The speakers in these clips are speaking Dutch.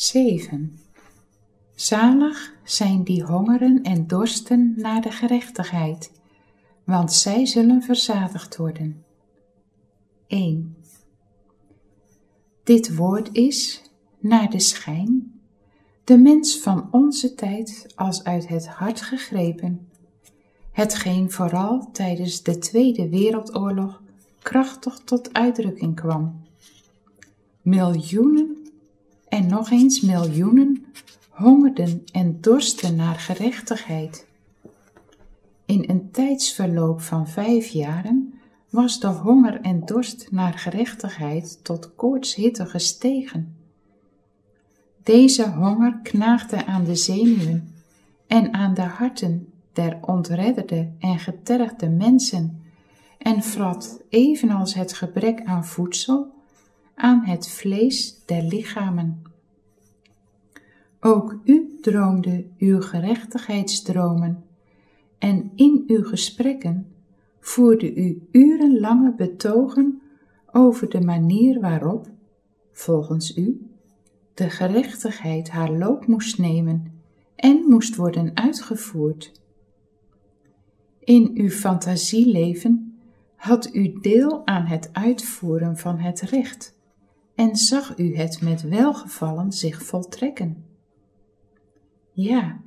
7. Zalig zijn die hongeren en dorsten naar de gerechtigheid, want zij zullen verzadigd worden. 1. Dit woord is, naar de schijn, de mens van onze tijd als uit het hart gegrepen, hetgeen vooral tijdens de Tweede Wereldoorlog krachtig tot uitdrukking kwam. Miljoenen en nog eens miljoenen hongerden en dorsten naar gerechtigheid. In een tijdsverloop van vijf jaren was de honger en dorst naar gerechtigheid tot koortshitte gestegen. Deze honger knaagde aan de zenuwen en aan de harten der ontredderde en getergde mensen en vrat, evenals het gebrek aan voedsel, aan het vlees der lichamen. Ook u droomde uw gerechtigheidsdromen en in uw gesprekken voerde u urenlange betogen over de manier waarop, volgens u, de gerechtigheid haar loop moest nemen en moest worden uitgevoerd. In uw fantasieleven had u deel aan het uitvoeren van het recht en zag u het met welgevallen zich voltrekken. Ja,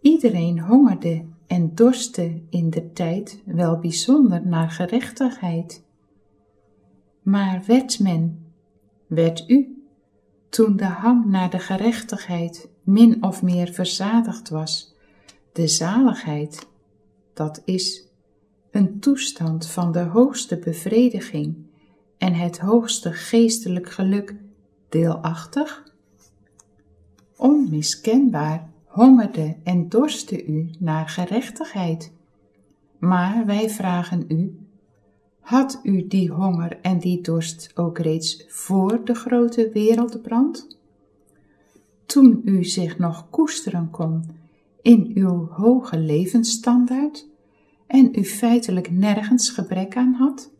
iedereen hongerde en dorstte in de tijd wel bijzonder naar gerechtigheid. Maar werd men, werd u, toen de hang naar de gerechtigheid min of meer verzadigd was, de zaligheid, dat is, een toestand van de hoogste bevrediging en het hoogste geestelijk geluk deelachtig? Onmiskenbaar hongerde en dorstte u naar gerechtigheid. Maar wij vragen u, had u die honger en die dorst ook reeds voor de grote wereldbrand? Toen u zich nog koesteren kon in uw hoge levensstandaard en u feitelijk nergens gebrek aan had?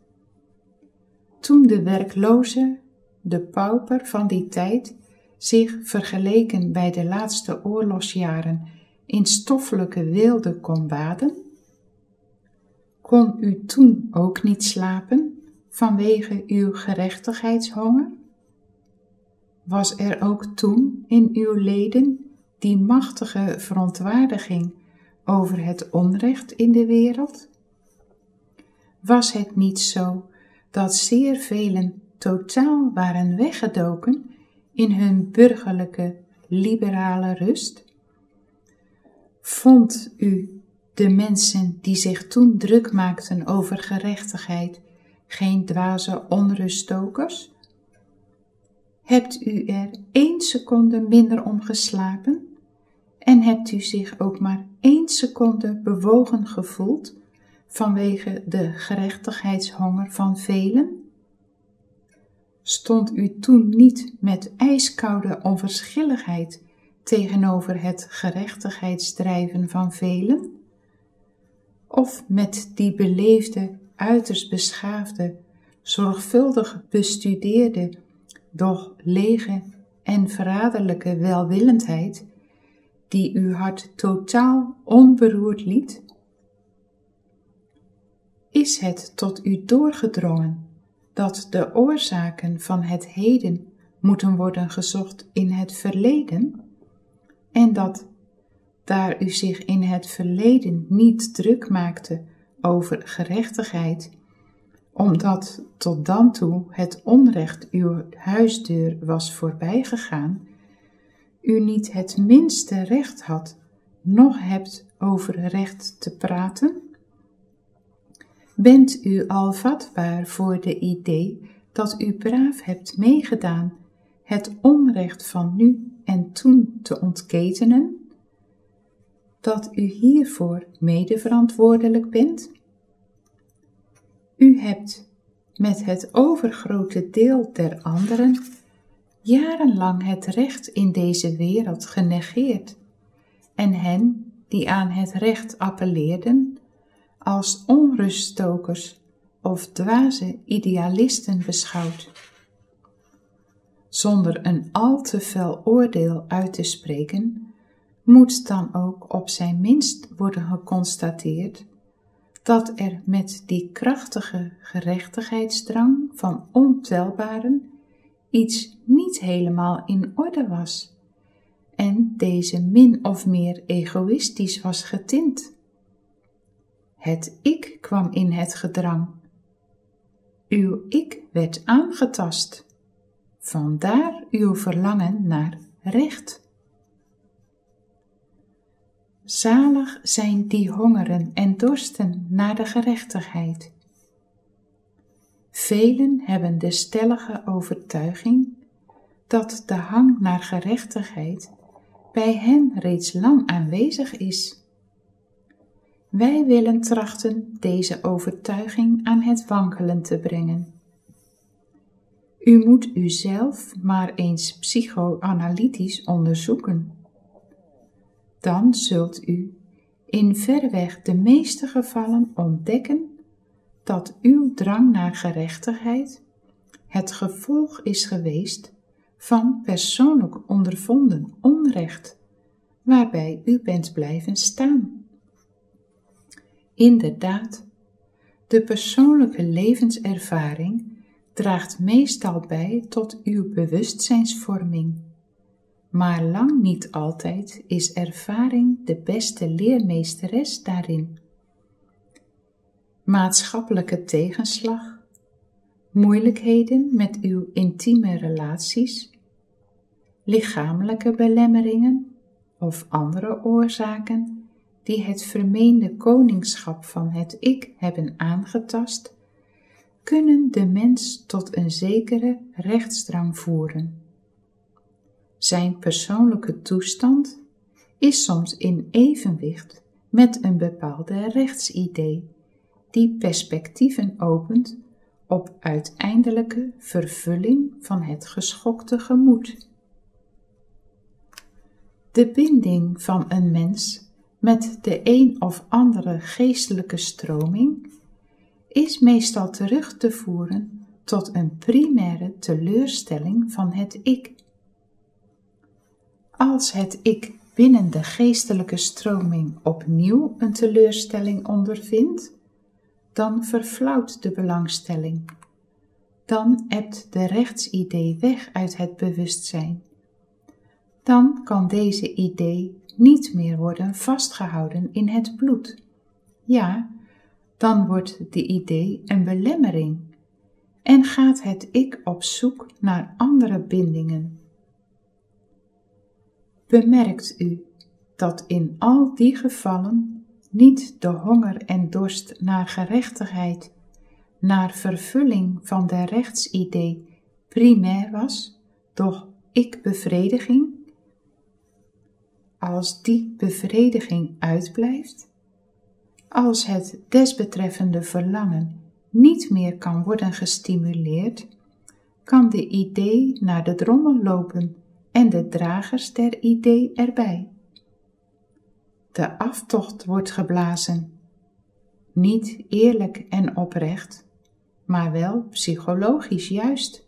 Toen de werkloze, de pauper van die tijd, zich vergeleken bij de laatste oorlogsjaren in stoffelijke weelde kon baden? Kon u toen ook niet slapen vanwege uw gerechtigheidshonger? Was er ook toen in uw leden die machtige verontwaardiging over het onrecht in de wereld? Was het niet zo dat zeer velen totaal waren weggedoken in hun burgerlijke, liberale rust? Vond u de mensen die zich toen druk maakten over gerechtigheid geen dwaze onruststokers? Hebt u er één seconde minder om geslapen? En hebt u zich ook maar één seconde bewogen gevoeld vanwege de gerechtigheidshonger van velen? Stond u toen niet met ijskoude onverschilligheid tegenover het gerechtigheidsdrijven van velen? Of met die beleefde, uiterst beschaafde, zorgvuldig bestudeerde, doch lege en verraderlijke welwillendheid, die uw hart totaal onberoerd liet? Is het tot u doorgedrongen dat de oorzaken van het heden moeten worden gezocht in het verleden en dat, daar u zich in het verleden niet druk maakte over gerechtigheid, omdat tot dan toe het onrecht uw huisdeur was voorbijgegaan, u niet het minste recht had, noch hebt over recht te praten? Bent u al vatbaar voor de idee dat u braaf hebt meegedaan het onrecht van nu en toen te ontketenen? Dat u hiervoor medeverantwoordelijk bent? U hebt met het overgrote deel der anderen jarenlang het recht in deze wereld genegeerd en hen die aan het recht appelleerden als onruststokers of dwaze idealisten beschouwd. zonder een al te fel oordeel uit te spreken, moet dan ook op zijn minst worden geconstateerd dat er met die krachtige gerechtigheidsdrang van ontelbaren iets niet helemaal in orde was en deze min of meer egoïstisch was getint. Het ik kwam in het gedrang. Uw ik werd aangetast. Vandaar uw verlangen naar recht. Zalig zijn die hongeren en dorsten naar de gerechtigheid. Velen hebben de stellige overtuiging dat de hang naar gerechtigheid bij hen reeds lang aanwezig is. Wij willen trachten deze overtuiging aan het wankelen te brengen. U moet uzelf maar eens psychoanalytisch onderzoeken. Dan zult u in verreweg de meeste gevallen ontdekken dat uw drang naar gerechtigheid het gevolg is geweest van persoonlijk ondervonden onrecht, waarbij u bent blijven staan. Inderdaad, de persoonlijke levenservaring draagt meestal bij tot uw bewustzijnsvorming, maar lang niet altijd is ervaring de beste leermeesteres daarin. Maatschappelijke tegenslag, moeilijkheden met uw intieme relaties, lichamelijke belemmeringen of andere oorzaken die het vermeende koningschap van het ik hebben aangetast, kunnen de mens tot een zekere rechtsdrang voeren. Zijn persoonlijke toestand is soms in evenwicht met een bepaalde rechtsidee, die perspectieven opent op uiteindelijke vervulling van het geschokte gemoed. De binding van een mens met de een of andere geestelijke stroming is meestal terug te voeren tot een primaire teleurstelling van het ik. Als het ik binnen de geestelijke stroming opnieuw een teleurstelling ondervindt, dan verflauwt de belangstelling. Dan ebt de rechtsidee weg uit het bewustzijn. Dan kan deze idee niet meer worden vastgehouden in het bloed. Ja, dan wordt de idee een belemmering en gaat het ik op zoek naar andere bindingen. Bemerkt u dat in al die gevallen niet de honger en dorst naar gerechtigheid, naar vervulling van de rechtsidee primair was, doch ik-bevrediging? Als die bevrediging uitblijft, als het desbetreffende verlangen niet meer kan worden gestimuleerd, kan de idee naar de drommel lopen en de dragers der idee erbij. De aftocht wordt geblazen. Niet eerlijk en oprecht, maar wel psychologisch juist.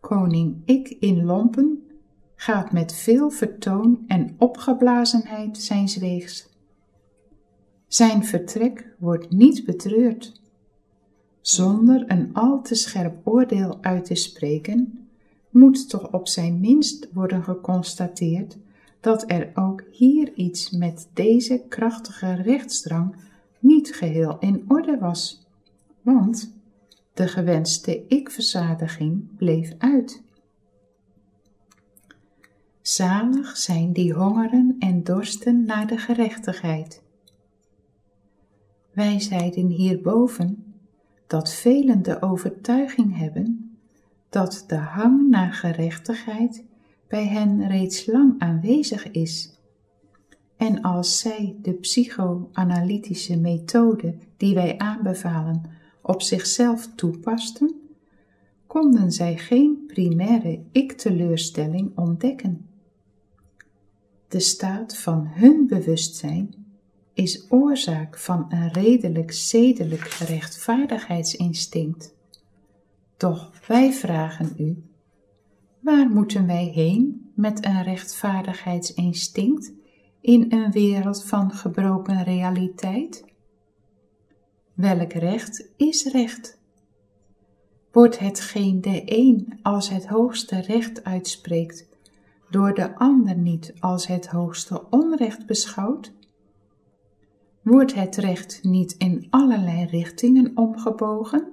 Koning Ik in Lompen gaat met veel vertoon en opgeblazenheid zijn weegs. Zijn vertrek wordt niet betreurd. Zonder een al te scherp oordeel uit te spreken, moet toch op zijn minst worden geconstateerd dat er ook hier iets met deze krachtige rechtsdrang niet geheel in orde was, want de gewenste ik-verzadiging bleef uit. Zalig zijn die hongeren en dorsten naar de gerechtigheid. Wij zeiden hierboven dat velen de overtuiging hebben dat de hang naar gerechtigheid bij hen reeds lang aanwezig is. En als zij de psychoanalytische methode die wij aanbevalen op zichzelf toepasten, konden zij geen primaire ik-teleurstelling ontdekken. De staat van hun bewustzijn is oorzaak van een redelijk zedelijk rechtvaardigheidsinstinct. Doch wij vragen u, Waar moeten wij heen met een rechtvaardigheidsinstinct in een wereld van gebroken realiteit? Welk recht is recht? Wordt hetgeen de een als het hoogste recht uitspreekt, door de ander niet als het hoogste onrecht beschouwd? Wordt het recht niet in allerlei richtingen omgebogen?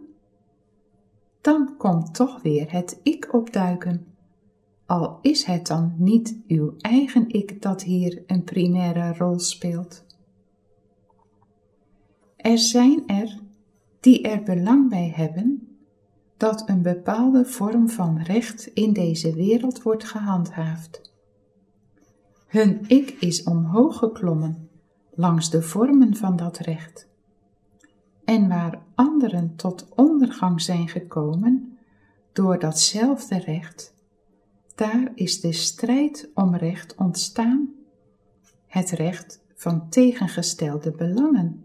Dan komt toch weer het ik opduiken al is het dan niet uw eigen ik dat hier een primaire rol speelt. Er zijn er die er belang bij hebben dat een bepaalde vorm van recht in deze wereld wordt gehandhaafd. Hun ik is omhoog geklommen langs de vormen van dat recht. En waar anderen tot ondergang zijn gekomen door datzelfde recht, daar is de strijd om recht ontstaan, het recht van tegengestelde belangen.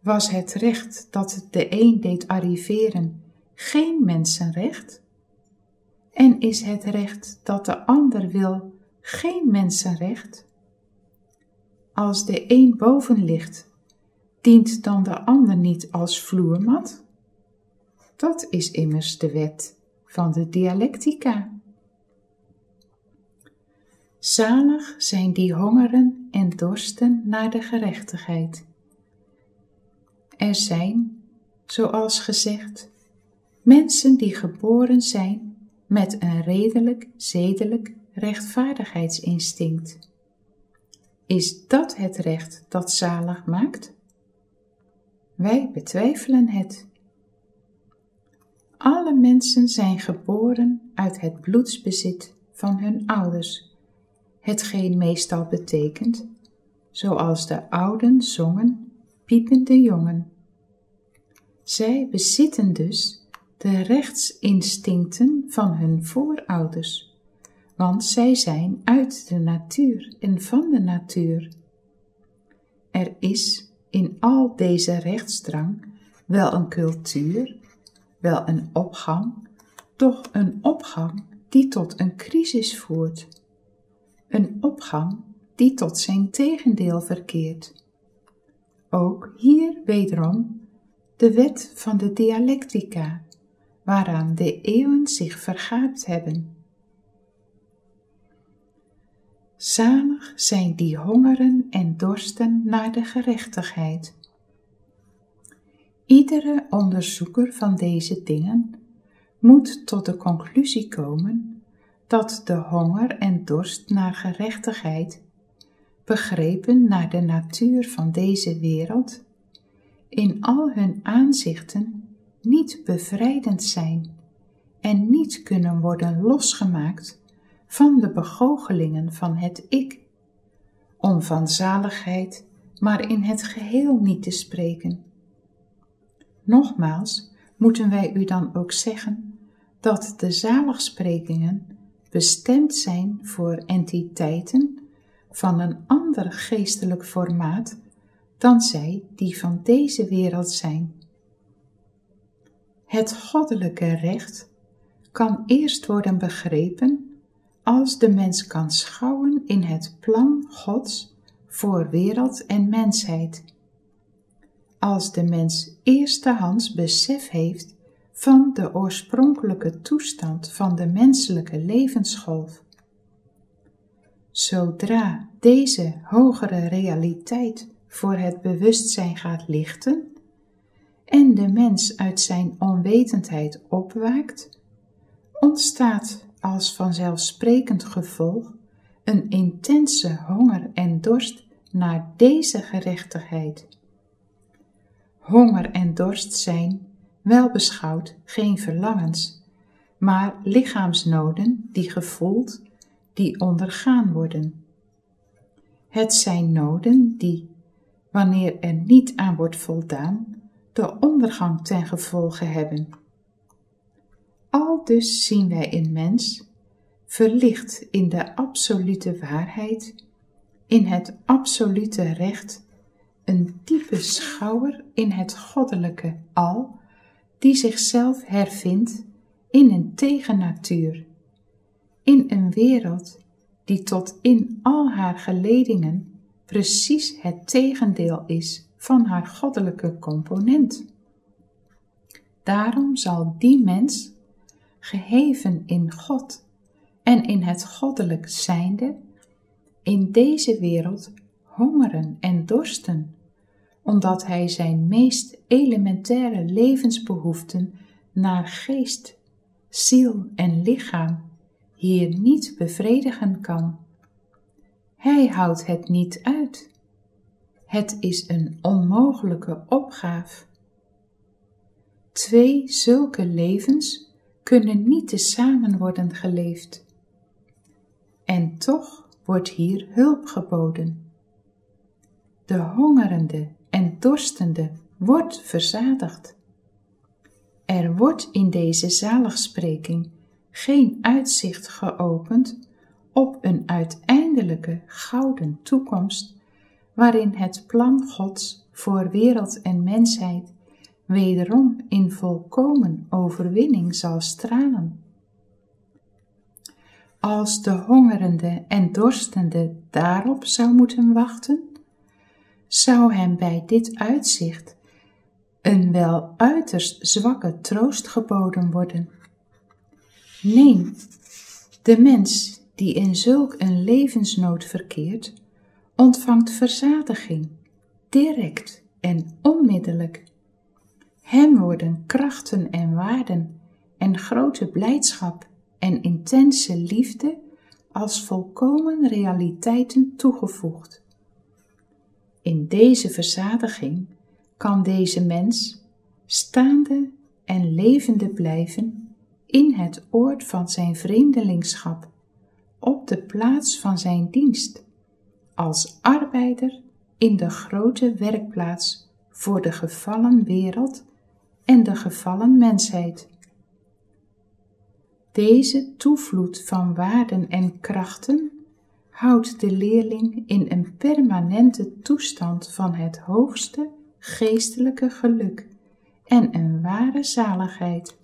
Was het recht dat de een deed arriveren geen mensenrecht? En is het recht dat de ander wil geen mensenrecht? Als de een boven ligt, dient dan de ander niet als vloermat? Dat is immers de wet van de dialectica. Zalig zijn die hongeren en dorsten naar de gerechtigheid. Er zijn, zoals gezegd, mensen die geboren zijn met een redelijk, zedelijk rechtvaardigheidsinstinct. Is dat het recht dat zalig maakt? Wij betwijfelen het. Alle mensen zijn geboren uit het bloedsbezit van hun ouders, hetgeen meestal betekent, zoals de ouden zongen, piepende jongen. Zij bezitten dus de rechtsinstincten van hun voorouders, want zij zijn uit de natuur en van de natuur. Er is in al deze rechtsdrang wel een cultuur wel een opgang, doch een opgang die tot een crisis voert. Een opgang die tot zijn tegendeel verkeert. Ook hier wederom de wet van de dialectica, waaraan de eeuwen zich vergaapt hebben. Zalig zijn die hongeren en dorsten naar de gerechtigheid Iedere onderzoeker van deze dingen moet tot de conclusie komen dat de honger en dorst naar gerechtigheid, begrepen naar de natuur van deze wereld, in al hun aanzichten niet bevrijdend zijn en niet kunnen worden losgemaakt van de begoochelingen van het ik, om van zaligheid maar in het geheel niet te spreken. Nogmaals moeten wij u dan ook zeggen dat de zaligsprekingen bestemd zijn voor entiteiten van een ander geestelijk formaat dan zij die van deze wereld zijn. Het goddelijke recht kan eerst worden begrepen als de mens kan schouwen in het plan Gods voor wereld en mensheid als de mens eerstehands besef heeft van de oorspronkelijke toestand van de menselijke levensgolf. Zodra deze hogere realiteit voor het bewustzijn gaat lichten en de mens uit zijn onwetendheid opwaakt, ontstaat als vanzelfsprekend gevolg een intense honger en dorst naar deze gerechtigheid. Honger en dorst zijn, wel beschouwd, geen verlangens, maar lichaamsnoden die gevoeld, die ondergaan worden. Het zijn noden die, wanneer er niet aan wordt voldaan, de ondergang ten gevolge hebben. Al dus zien wij in mens, verlicht in de absolute waarheid, in het absolute recht een diepe schouwer in het goddelijke al, die zichzelf hervindt in een tegennatuur, in een wereld die tot in al haar geledingen precies het tegendeel is van haar goddelijke component. Daarom zal die mens, geheven in God en in het goddelijk zijnde, in deze wereld hongeren en dorsten, omdat hij zijn meest elementaire levensbehoeften naar geest, ziel en lichaam hier niet bevredigen kan. Hij houdt het niet uit. Het is een onmogelijke opgave. Twee zulke levens kunnen niet tezamen worden geleefd. En toch wordt hier hulp geboden. De hongerende en dorstende wordt verzadigd. Er wordt in deze zaligspreking geen uitzicht geopend op een uiteindelijke gouden toekomst, waarin het plan Gods voor wereld en mensheid wederom in volkomen overwinning zal stralen. Als de hongerende en dorstende daarop zou moeten wachten, zou hem bij dit uitzicht een wel uiterst zwakke troost geboden worden. Nee, de mens die in zulk een levensnood verkeert, ontvangt verzadiging, direct en onmiddellijk. Hem worden krachten en waarden en grote blijdschap en intense liefde als volkomen realiteiten toegevoegd. In deze verzadiging kan deze mens staande en levende blijven in het oord van zijn vreemdelingschap, op de plaats van zijn dienst, als arbeider in de grote werkplaats voor de gevallen wereld en de gevallen mensheid. Deze toevloed van waarden en krachten houdt de leerling in een permanente toestand van het hoogste geestelijke geluk en een ware zaligheid.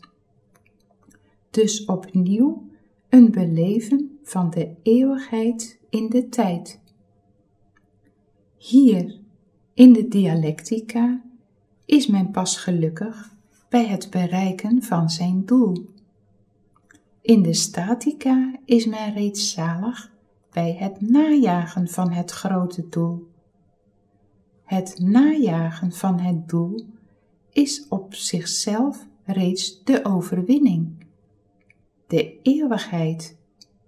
Dus opnieuw een beleven van de eeuwigheid in de tijd. Hier, in de dialectica, is men pas gelukkig bij het bereiken van zijn doel. In de statica is men reeds zalig bij het najagen van het grote doel. Het najagen van het doel is op zichzelf reeds de overwinning, de eeuwigheid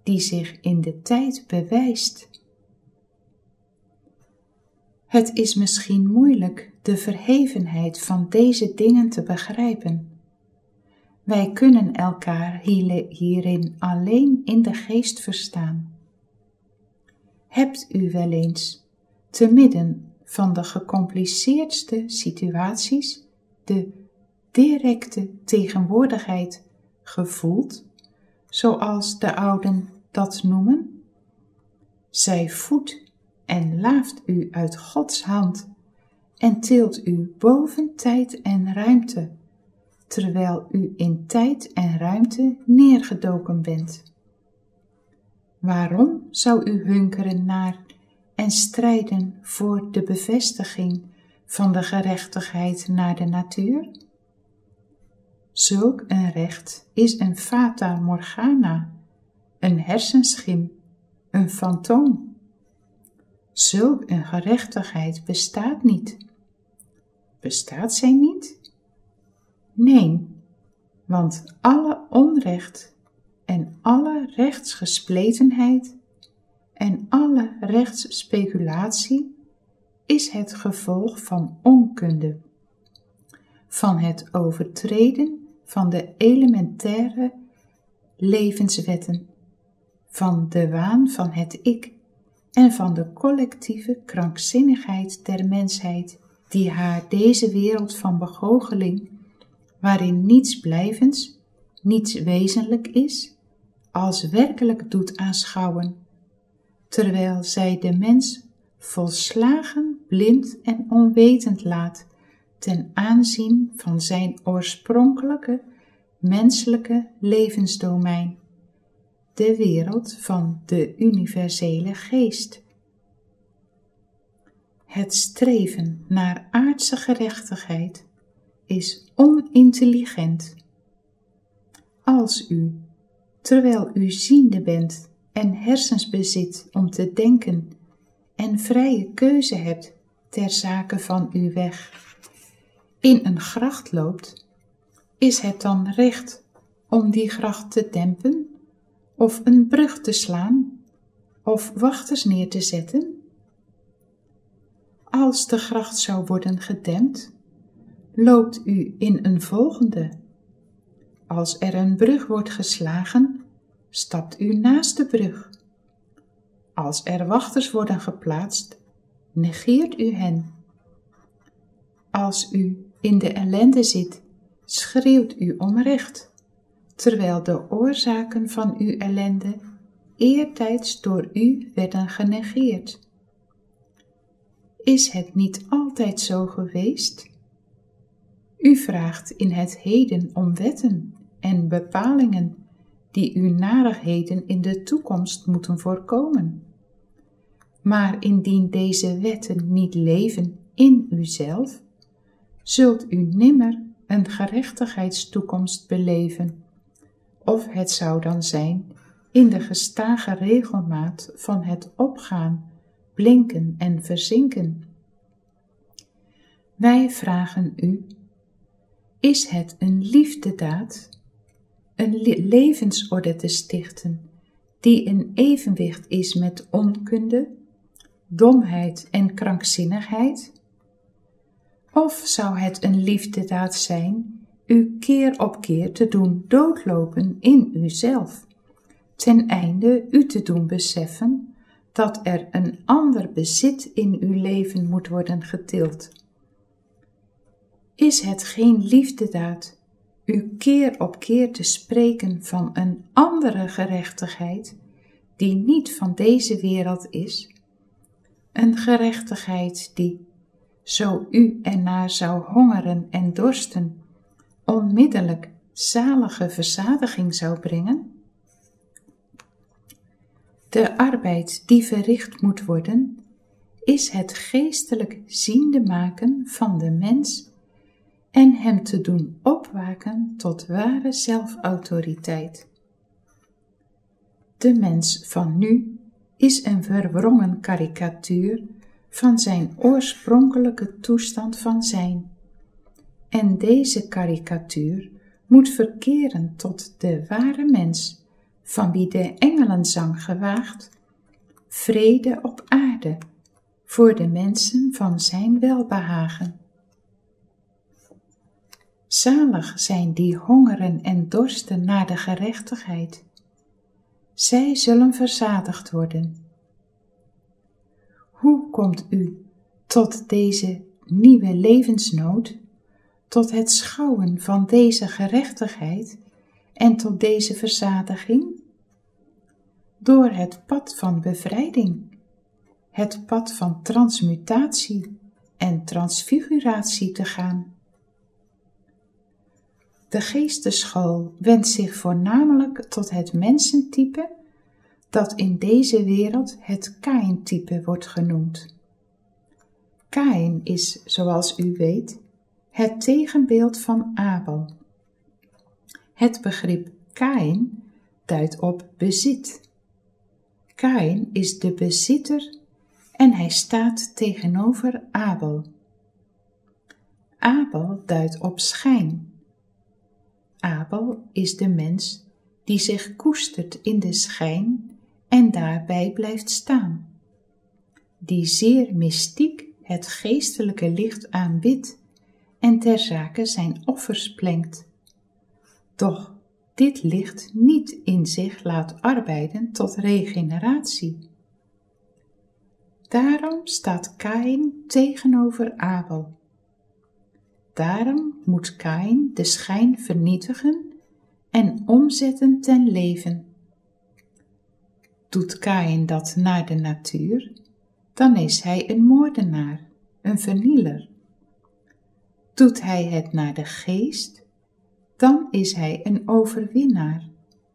die zich in de tijd bewijst. Het is misschien moeilijk de verhevenheid van deze dingen te begrijpen. Wij kunnen elkaar hierin alleen in de geest verstaan. Hebt u wel eens, te midden van de gecompliceerdste situaties, de directe tegenwoordigheid gevoeld, zoals de ouden dat noemen? Zij voedt en laaft u uit Gods hand en tilt u boven tijd en ruimte, terwijl u in tijd en ruimte neergedoken bent. Waarom zou u hunkeren naar en strijden voor de bevestiging van de gerechtigheid naar de natuur? Zulk een recht is een fata morgana, een hersenschim, een fantoom. Zulk een gerechtigheid bestaat niet. Bestaat zij niet? Nee, want alle onrecht en alle rechtsgespletenheid en alle rechtsspeculatie is het gevolg van onkunde, van het overtreden van de elementaire levenswetten, van de waan van het ik en van de collectieve krankzinnigheid der mensheid, die haar deze wereld van begoocheling, waarin niets blijvends, niets wezenlijk is, als werkelijk doet aanschouwen, terwijl zij de mens volslagen blind en onwetend laat ten aanzien van zijn oorspronkelijke menselijke levensdomein, de wereld van de universele geest. Het streven naar aardse gerechtigheid is onintelligent. Als u, terwijl u ziende bent en hersens bezit om te denken en vrije keuze hebt ter zake van uw weg, in een gracht loopt, is het dan recht om die gracht te dempen, of een brug te slaan, of wachters neer te zetten? Als de gracht zou worden gedempt, loopt u in een volgende. Als er een brug wordt geslagen, stapt u naast de brug. Als er wachters worden geplaatst, negeert u hen. Als u in de ellende zit, schreeuwt u om recht, terwijl de oorzaken van uw ellende eertijds door u werden genegeerd. Is het niet altijd zo geweest? U vraagt in het heden om wetten en bepalingen die uw narigheden in de toekomst moeten voorkomen. Maar indien deze wetten niet leven in uzelf, zult u nimmer een gerechtigheidstoekomst beleven, of het zou dan zijn in de gestage regelmaat van het opgaan, blinken en verzinken. Wij vragen u, is het een liefdedaad, een levensorde te stichten, die in evenwicht is met onkunde, domheid en krankzinnigheid? Of zou het een liefdedaad zijn u keer op keer te doen doodlopen in uzelf, ten einde u te doen beseffen dat er een ander bezit in uw leven moet worden getild? Is het geen liefdedaad u keer op keer te spreken van een andere gerechtigheid die niet van deze wereld is? Een gerechtigheid die zo u ernaar zou hongeren en dorsten, onmiddellijk zalige verzadiging zou brengen? De arbeid die verricht moet worden, is het geestelijk ziende maken van de mens en hem te doen opwaken tot ware zelfautoriteit. De mens van nu is een verwrongen karikatuur van zijn oorspronkelijke toestand van zijn. En deze karikatuur moet verkeren tot de ware mens, van wie de engelenzang gewaagd, vrede op aarde, voor de mensen van zijn welbehagen. Zalig zijn die hongeren en dorsten naar de gerechtigheid. Zij zullen verzadigd worden. Komt u tot deze nieuwe levensnood, tot het schouwen van deze gerechtigheid en tot deze verzadiging? Door het pad van bevrijding, het pad van transmutatie en transfiguratie te gaan. De geesteschool wendt zich voornamelijk tot het mensentype dat in deze wereld het Kain-type wordt genoemd. Kain is, zoals u weet, het tegenbeeld van Abel. Het begrip Kain duidt op bezit. Kain is de bezitter en hij staat tegenover Abel. Abel duidt op schijn. Abel is de mens die zich koestert in de schijn en daarbij blijft staan, die zeer mystiek het geestelijke licht aanbidt en ter zake zijn offers plengt. Doch dit licht niet in zich laat arbeiden tot regeneratie. Daarom staat Kain tegenover Abel. Daarom moet Kain de schijn vernietigen en omzetten ten leven. Doet Kain dat naar de natuur, dan is hij een moordenaar, een vernieler. Doet hij het naar de geest, dan is hij een overwinnaar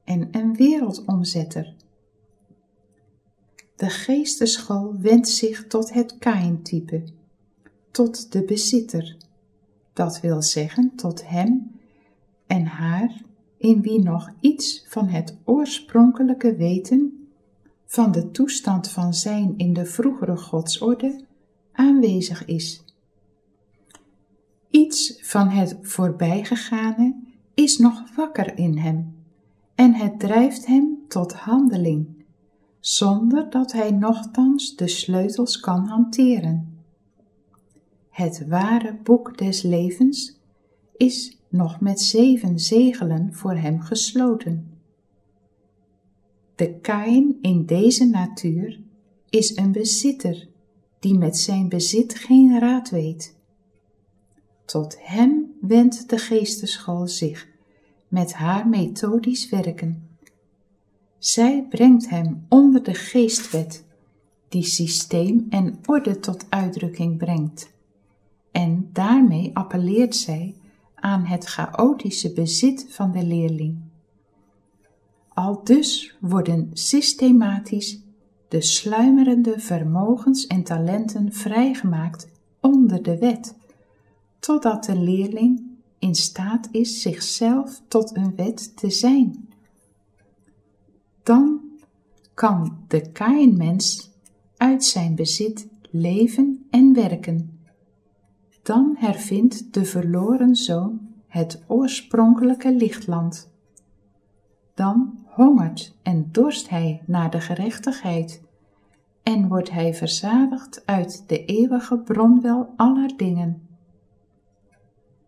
en een wereldomzetter. De geesteschool wendt zich tot het Kain-type, tot de bezitter, dat wil zeggen tot hem en haar in wie nog iets van het oorspronkelijke weten van de toestand van zijn in de vroegere godsorde aanwezig is. Iets van het voorbijgegane is nog wakker in hem en het drijft hem tot handeling, zonder dat hij nochtans de sleutels kan hanteren. Het ware boek des levens is nog met zeven zegelen voor hem gesloten. De Kain in deze natuur is een bezitter die met zijn bezit geen raad weet. Tot hem wendt de geesteschool zich met haar methodisch werken. Zij brengt hem onder de geestwet, die systeem en orde tot uitdrukking brengt. En daarmee appelleert zij aan het chaotische bezit van de leerling. Al dus worden systematisch de sluimerende vermogens en talenten vrijgemaakt onder de wet, totdat de leerling in staat is zichzelf tot een wet te zijn. Dan kan de Kainmens uit zijn bezit leven en werken. Dan hervindt de verloren zoon het oorspronkelijke lichtland. Dan hongert en dorst hij naar de gerechtigheid en wordt hij verzadigd uit de eeuwige bronwel aller dingen.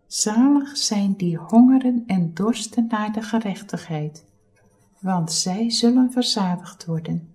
Zalig zijn die hongeren en dorsten naar de gerechtigheid, want zij zullen verzadigd worden.